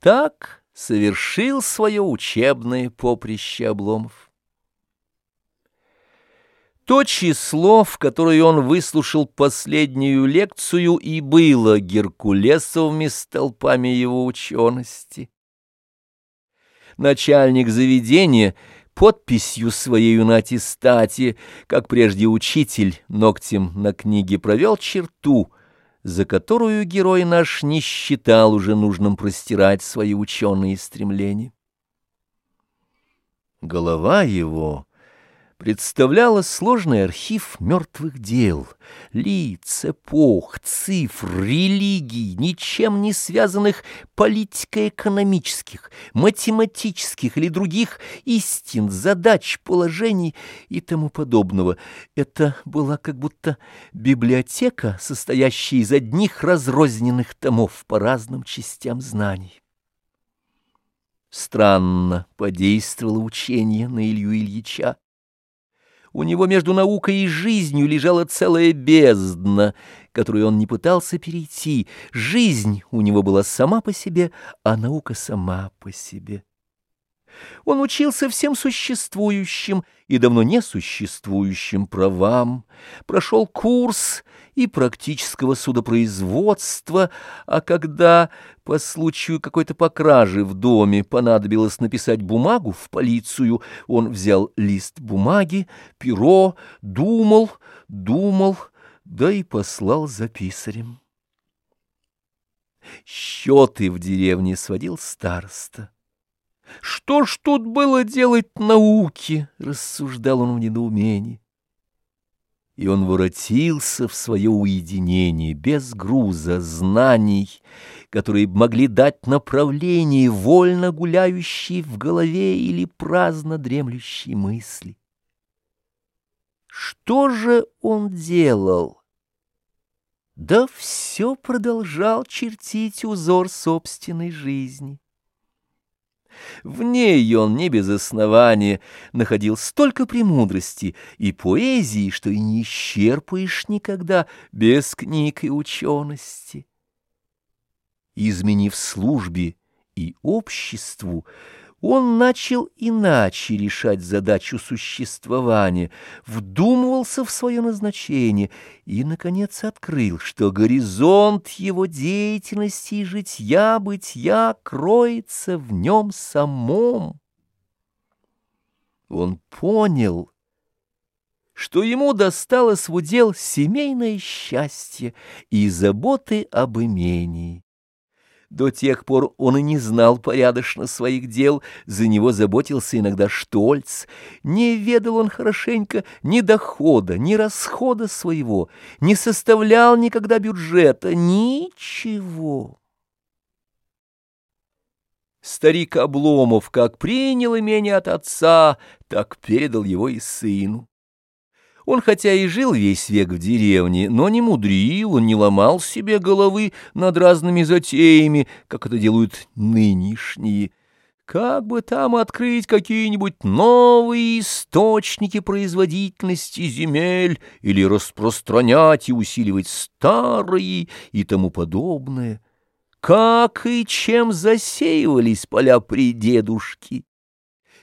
Так совершил свое учебное поприще Обломов. То число, в которое он выслушал последнюю лекцию, и было Геркулесовыми столпами его учености. Начальник заведения подписью своей на аттестате, как прежде учитель, ногтем на книге провел черту — за которую герой наш не считал уже нужным простирать свои ученые стремления. Голова его представляла сложный архив мертвых дел, лиц, эпох, цифр, религий, ничем не связанных политико-экономических, математических или других истин, задач, положений и тому подобного. Это была как будто библиотека, состоящая из одних разрозненных томов по разным частям знаний. Странно подействовало учение на Илью Ильича. У него между наукой и жизнью лежала целая бездна, которую он не пытался перейти. Жизнь у него была сама по себе, а наука сама по себе. Он учился всем существующим и давно несуществующим правам, прошел курс и практического судопроизводства, а когда по случаю какой-то покражи в доме понадобилось написать бумагу в полицию, он взял лист бумаги, перо, думал, думал, да и послал за писарем. Счеты в деревне сводил староста. Что ж тут было делать науке, рассуждал он в недоумении. И он воротился в свое уединение без груза знаний, которые могли дать направление вольно гуляющей в голове или праздно дремлющей мысли. Что же он делал? Да все продолжал чертить узор собственной жизни. В ней он не без основания находил столько премудрости и поэзии, что и не исчерпаешь никогда без книг и учености. Изменив службе и обществу, он начал иначе решать задачу существования, вдумывался в свое назначение и, наконец, открыл, что горизонт его деятельности и житья-бытия кроется в нем самом. Он понял, что ему досталось в удел семейное счастье и заботы об имении. До тех пор он и не знал порядочно своих дел, за него заботился иногда Штольц. Не ведал он хорошенько ни дохода, ни расхода своего, не составлял никогда бюджета, ничего. Старик Обломов как принял имение от отца, так передал его и сыну. Он хотя и жил весь век в деревне, но не мудрил, он не ломал себе головы над разными затеями, как это делают нынешние. Как бы там открыть какие-нибудь новые источники производительности земель или распространять и усиливать старые и тому подобное. Как и чем засеивались поля при дедушке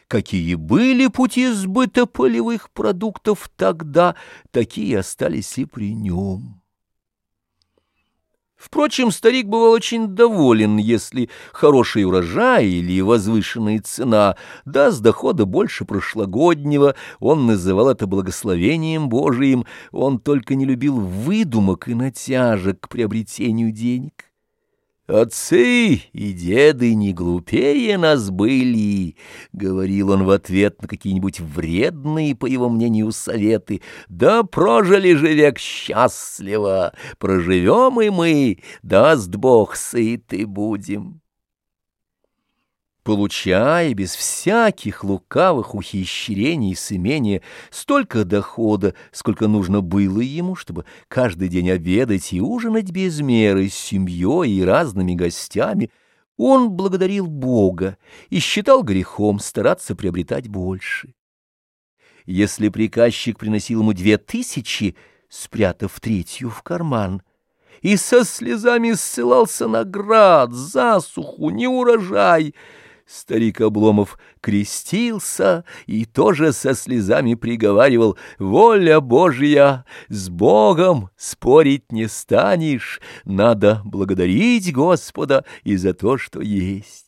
какие были пути сбыта полевых продуктов тогда, такие остались и при нем. Впрочем, старик бывал очень доволен, если хороший урожай или возвышенная цена даст дохода больше прошлогоднего, он называл это благословением Божиим, он только не любил выдумок и натяжек к приобретению денег. «Отцы и деды не глупее нас были», — говорил он в ответ на какие-нибудь вредные, по его мнению, советы. «Да прожили же век счастливо, проживем и мы, даст Бог, сыты будем» получая без всяких лукавых ухищрений с имения столько дохода, сколько нужно было ему, чтобы каждый день обедать и ужинать без меры с семьей и разными гостями, он благодарил Бога и считал грехом стараться приобретать больше. Если приказчик приносил ему две тысячи, спрятав третью в карман — и со слезами ссылался на град, засуху, неурожай. Старик Обломов крестился и тоже со слезами приговаривал «Воля Божья, с Богом спорить не станешь, надо благодарить Господа и за то, что есть».